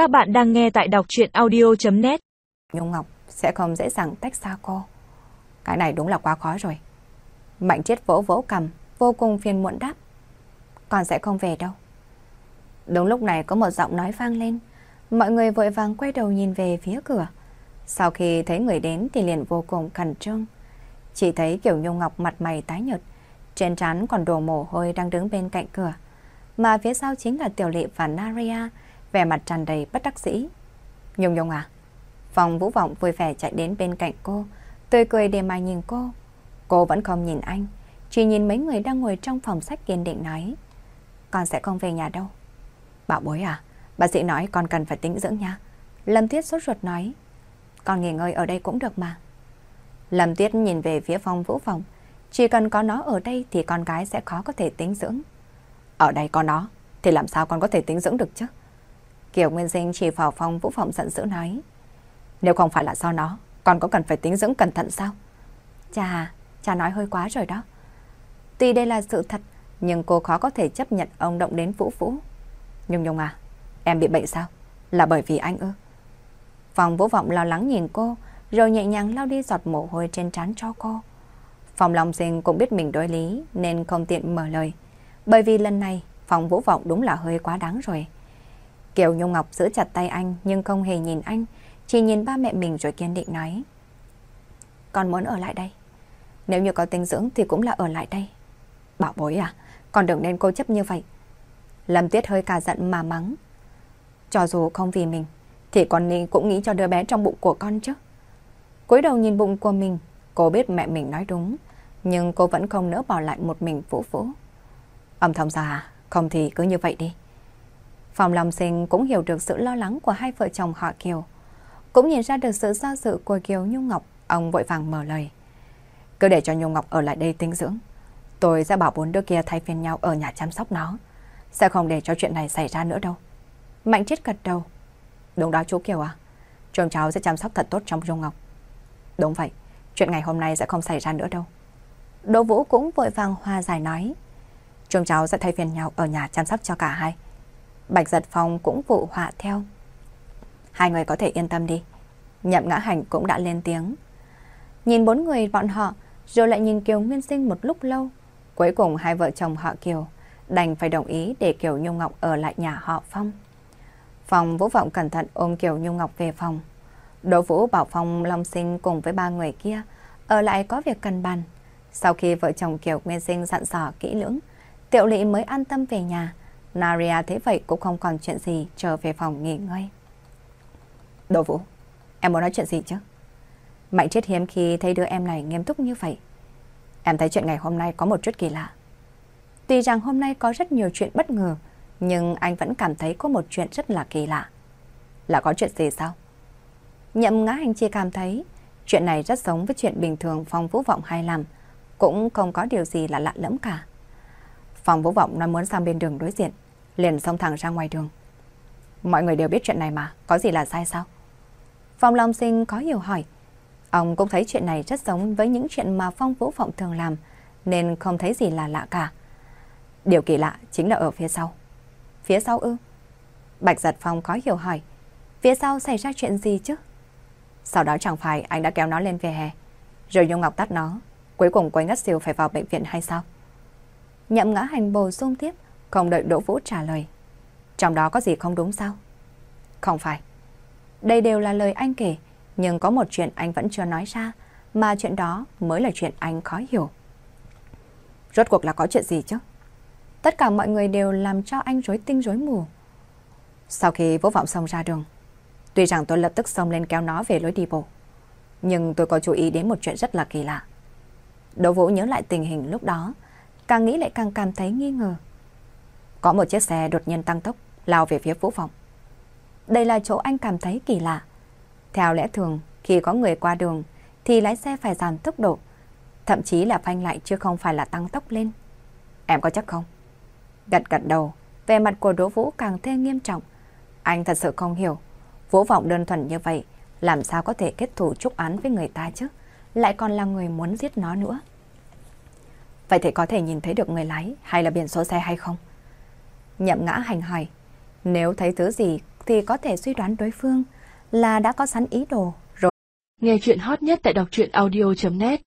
Các bạn đang nghe tại đọc chuyện audio.net Nhung Ngọc sẽ không dễ dàng tách xa cô. Cái này đúng là quá khó rồi. Mạnh chết vỗ vỗ cầm, vô cùng phiền muộn đáp. còn sẽ không về đâu. Đúng lúc này có một giọng nói vang lên. Mọi người vội vàng quay đầu nhìn về phía cửa. Sau khi thấy người đến thì liền vô cùng khẩn trương. Chỉ thấy Kiều Nhung Ngọc mặt mày tái nhợt, trên trán còn đổ mồ hôi đang đứng bên cạnh cửa. Mà phía sau chính là Tiểu Lệ và Naria, vẻ mặt tràn đầy bất đắc dĩ. Nhung Nhung à? Phòng Vũ Vọng vui vẻ chạy đến bên cạnh cô, tươi cười để mà nhìn cô. Cô vẫn không nhìn anh, chỉ nhìn mấy người đang ngồi trong phòng sách kiên định nói. Con sẽ không về nhà đâu. Bảo bối à, bác sĩ nói con cần phải tĩnh dưỡng nha. Lâm Thiết sốt ruột nói. Con nghỉ ngơi ở đây cũng được mà. Lâm Tiết nhìn về phía phòng Vũ Vọng. Chỉ cần có nó ở đây thì con gái sẽ khó có thể tĩnh dưỡng. Ở đây có nó, thì làm sao con có thể tĩnh dưỡng được chứ? Kiều Nguyên Sinh chỉ vào phòng Vũ Vọng giận dữ nói. Nếu không phải là do nó, con có cần phải tính dưỡng cẩn thận sao? Chà, cha nói hơi quá rồi đó. Tuy đây là sự thật, nhưng cô khó có thể chấp nhận ông động đến Vũ Vũ. Nhung Nhung à, em bị bệnh sao? Là bởi vì anh ư? Phòng Vũ Vọng lo lắng nhìn cô, rồi nhẹ nhàng lau đi giọt mồ hôi trên trán cho cô. Phòng Long Sinh cũng biết mình đối lý nên không tiện mở lời. Bởi vì lần này, Phòng Vũ Vọng đúng là hơi quá đáng rồi. Kiều Nhung Ngọc giữ chặt tay anh nhưng không hề nhìn anh, chỉ nhìn ba mẹ mình rồi kiên định nói. Con muốn ở lại đây. Nếu như có tinh dưỡng thì cũng là ở lại đây. Bảo bối à, con đừng nên cố chấp như vậy. Lâm Tiết hơi cả giận mà mắng. Cho dù không vì mình, thì con Ni cũng nghĩ cho đứa bé trong bụng của con chứ. cúi đầu nhìn bụng của mình, cô biết mẹ mình nói đúng, nhưng cô vẫn không nỡ bỏ lại một mình Vũ Vũ. Âm thầm ra à, không thì cứ như vậy đi. Phòng Long Sinh cũng hiểu được sự lo lắng của hai vợ chồng họ Kiều. Cũng nhìn ra được sự do dự của Kiều Nhung Ngọc, ông vội vàng mở lời. Cứ để cho Nhung Ngọc ở lại đây tinh dưỡng. Tôi sẽ bảo bốn đứa kia thay phiên nhau ở nhà chăm sóc nó. Sẽ không để cho chuyện này xảy ra nữa đâu. Mạnh chết gật đầu. Đúng đó chú Kiều à. chồng cháu sẽ chăm sóc thật tốt trong Nhung Ngọc. Đúng vậy, chuyện ngày hôm nay sẽ không xảy ra nữa đâu. Đỗ Vũ cũng vội vàng hòa giải nói. Chồng cháu sẽ thay phiên nhau ở nhà chăm sóc cho cả hai. Bạch Giật Phong cũng vụ họa theo. Hai người có thể yên tâm đi. Nhậm ngã hành cũng đã lên tiếng. Nhìn bốn người bọn họ, rồi lại nhìn Kiều Nguyên Sinh một lúc lâu. Cuối cùng hai vợ chồng họ Kiều đành phải đồng ý để Kiều Nhung Ngọc ở lại nhà họ Phong. Phong Vũ Vọng cẩn thận ôm Kiều Nhung Ngọc về phòng. Đỗ Vũ bảo Phong Long Sinh cùng với ba người kia ở lại có việc cần bàn. Sau khi vợ chồng Kiều Nguyên Sinh dặn dò kỹ lưỡng, Tiểu Lị mới an tâm về nhà. Naria thế vậy cũng không còn chuyện gì trở về phòng nghỉ ngơi. Đồ Vũ, em muốn nói chuyện gì chứ? Mạnh chết hiếm khi thấy đứa em này nghiêm túc như vậy. Em thấy chuyện ngày hôm nay có một chút kỳ lạ. Tuy rằng hôm nay có rất nhiều chuyện bất ngờ, nhưng anh vẫn cảm thấy có một chuyện rất là kỳ lạ. Là có chuyện gì sao? Nhậm ngã hành chỉ cảm thấy chuyện này rất giống với chuyện bình thường Phong Vũ Vọng hay làm, cũng không có điều gì là lạ lẫm cả. Phong Vũ Vọng nó muốn sang bên đường đối diện, liền xông thẳng ra ngoài đường. Mọi người đều biết chuyện này mà, có gì là sai sao? Phong Long Sinh có hiểu hỏi. Ông cũng thấy chuyện này rất giống với những chuyện mà Phong Vũ Phọng thường làm, nên không thấy gì là lạ cả. Điều kỳ lạ chính là ở phía sau. Phía sau ư? Bạch Giật Phong có hiểu hỏi. Phía sau xảy ra chuyện gì chứ? Sau đó chẳng phải anh đã kéo nó lên về hè, rồi Nhung Ngọc tắt nó, cuối cùng quấy ngất xỉu phải vào bệnh viện hay sao? Nhậm ngã hành bổ sung tiếp, không đợi Đỗ Vũ trả lời. Trong đó có gì không đúng sao? Không phải. Đây đều là lời anh kể, nhưng có một chuyện anh vẫn chưa nói ra, mà chuyện đó mới là chuyện anh khó hiểu. Rốt cuộc là có chuyện gì chứ? Tất cả mọi người đều làm cho anh rối tinh rối mù. Sau khi vô Vọng xong ra đường, tuy rằng tôi lập tức xông lên kéo nó về lối đi bộ, nhưng tôi có chú ý đến một chuyện rất là kỳ lạ. Đỗ Vũ nhớ lại tình hình lúc đó, càng nghĩ lại càng cảm thấy nghi ngờ. Có một chiếc xe đột nhiên tăng tốc, lao về phía Vũ Vọng. Đây là chỗ anh cảm thấy kỳ lạ. Theo lẽ thường, khi có người qua đường, thì lái xe phải giảm tốc độ, thậm chí là phanh lại chứ không phải là tăng tốc lên. Em có chắc không? Gật gật đầu, về mặt của Đỗ Vũ càng thêm nghiêm trọng. Anh thật sự không hiểu, Vũ Vọng đơn thuần như vậy, làm sao có thể kết thủ trúc án với người ta chứ? Lại còn là người muốn giết nó nữa. Vậy thì có thể nhìn thấy được người lái hay là biển số xe hay không? Nhậm ngã hành hỏi. Nếu thấy thứ gì thì có thể suy đoán đối phương là đã có sẵn ý đồ rồi. Nghe chuyện hot nhất tại đọc truyện audio.net